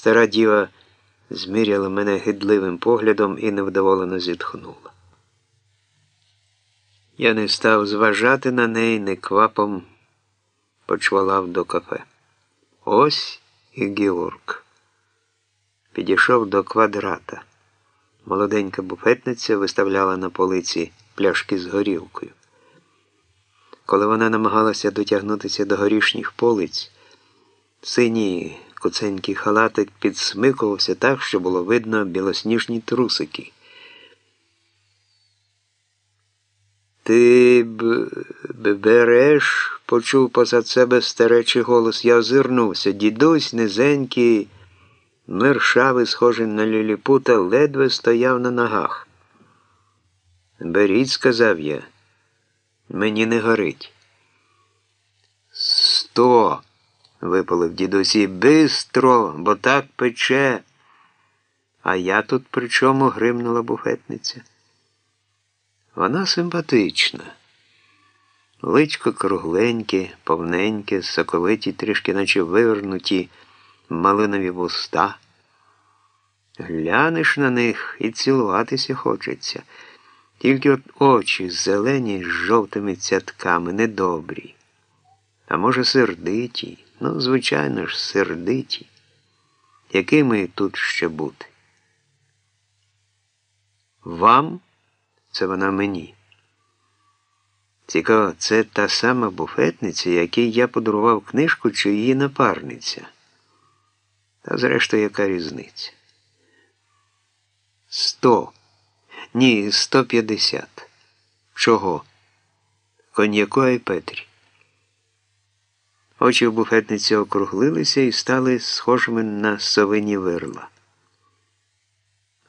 Стара діва зміряла мене гидливим поглядом і невдоволено зітхнула. Я не став зважати на неї, не квапом почвалав до кафе. Ось і Георг. Підійшов до квадрата. Молоденька буфетниця виставляла на полиці пляшки з горілкою. Коли вона намагалася дотягнутися до горішніх полиць, синій куценький халатик підсмикувався так, що було видно білосніжні трусики. Ти б, б береш, почув позад себе старечий голос. Я озирнувся. Дідусь низенький, мершавий, схожий на ліліпута, ледве стояв на ногах. Беріть, сказав я, мені не горить. Сто, випалив дідусі, бистро, бо так пече. А я тут при чому гримнула буфетниця. Вона симпатична. Личко кругленьке, повненьке, соковиті, трішки наче вивернуті малинові вуста. Глянеш на них і цілуватися хочеться. Тільки от очі зелені з жовтими цятками, недобрі. А може, сердиті, ну, звичайно ж, сердиті. Якими тут ще бути? Вам? Це вона мені. Цікаво, це та сама буфетниця, якій я подарував книжку чи її напарниця. Та зрештою, яка різниця? Сто. Ні, сто п'ятдесят. Чого? Коньяку і Петрі. Очі в буфетниці округлилися і стали схожими на совині вирла.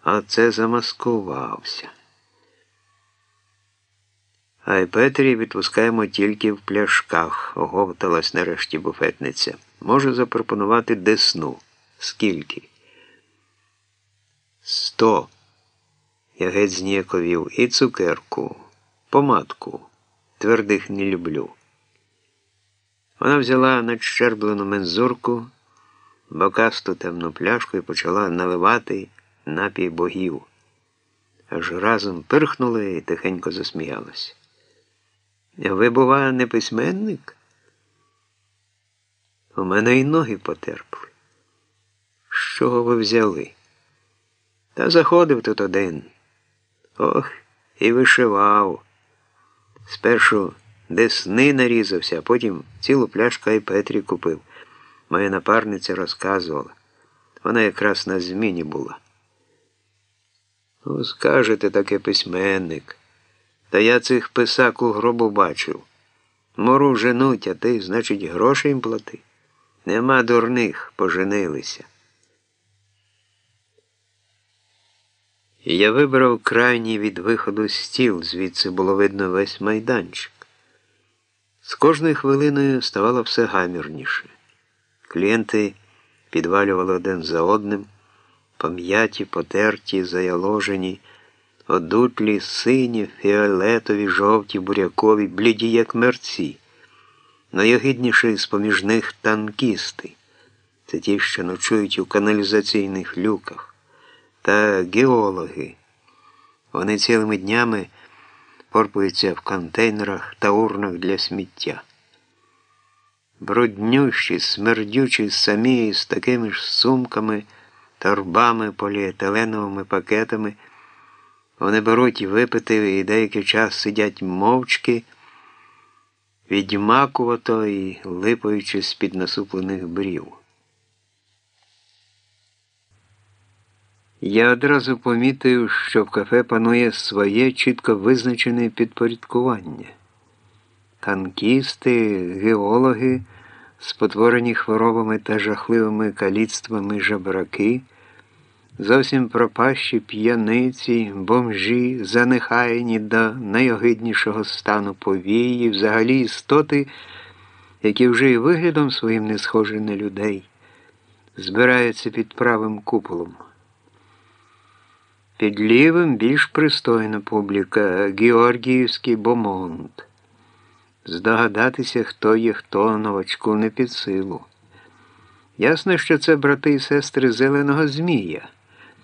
А це замаскувався. А Петрі відпускаємо тільки в пляшках, оговталась нарешті буфетниця. Можу запропонувати десну. Скільки? Сто. Я геть зніяковів і цукерку, помадку. Твердих не люблю. Вона взяла надщерблену мензурку, бокасту темну пляшку і почала наливати напій богів. Аж разом пирхнули і тихенько засміялась. Ви, бува, не письменник? У мене й ноги потерпли. З чого ви взяли? Та заходив тут один. Ох, і вишивав. Спершу десни нарізався, а потім цілу пляшку і Петрі купив. Моя напарниця розказувала. Вона якраз на зміні була. Ну, скажете таке письменник. Та я цих писак у гробу бачив. Мору женуть, а ти, значить, гроші їм плати. Нема дурних, поженилися. Я вибрав крайній від виходу стіл, звідси було видно весь майданчик. З кожною хвилиною ставало все гамірніше. Клієнти підвалювали один за одним, пом'яті, потерті, заяложені одутлі, сині, фіолетові, жовті, бурякові, бліді, як мерці. Найогидніші з поміж них танкісти. Це ті, що ночують у каналізаційних люках. Та геологи. Вони цілими днями порпуються в контейнерах та урнах для сміття. Бруднющі, смердючі самі з такими ж сумками, торбами, поліетиленовими пакетами. Вони беруть випити і деякий час сидять мовчки, відьмакувато і липаючи з-під насуплених брів. Я одразу помітив, що в кафе панує своє чітко визначене підпорядкування. Танкісти, геологи, спотворені хворобами та жахливими каліцтвами жабраки зовсім пропащі п'яниці, бомжі, занехаяні до найогиднішого стану повії, взагалі істоти, які вже і виглядом своїм не схожі на людей, збираються під правим куполом. Під лівим більш пристойна публіка Георгіївський Бомонт. Здогадатися, хто є хто новачку не під силу. Ясно, що це брати і сестри Зеленого Змія.